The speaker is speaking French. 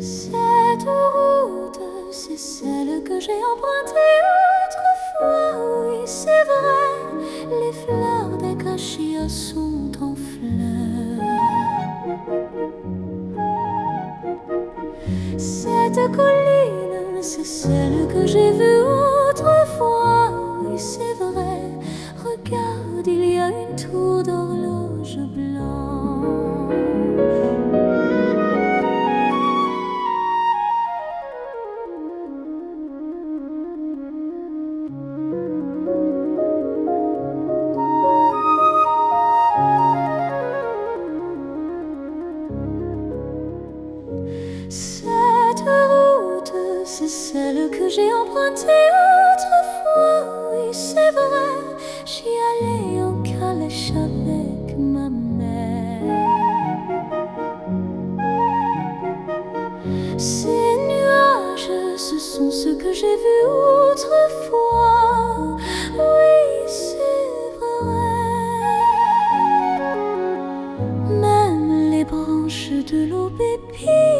Cette route, c'est celle que j'ai empruntée autrefois. Oui, c'est vrai, les fleurs des cachets sont en fleurs. Cette colline, c'est celle que j'ai vue autrefois. Tout tour d'horloge Cette route, c'est celle que j'ai empruntée entre calèche avec ma mère. Ces nuages, ce sont ceux que j'ai vus autrefois. Oui, c'est vrai. Même les branches de l'aubépine.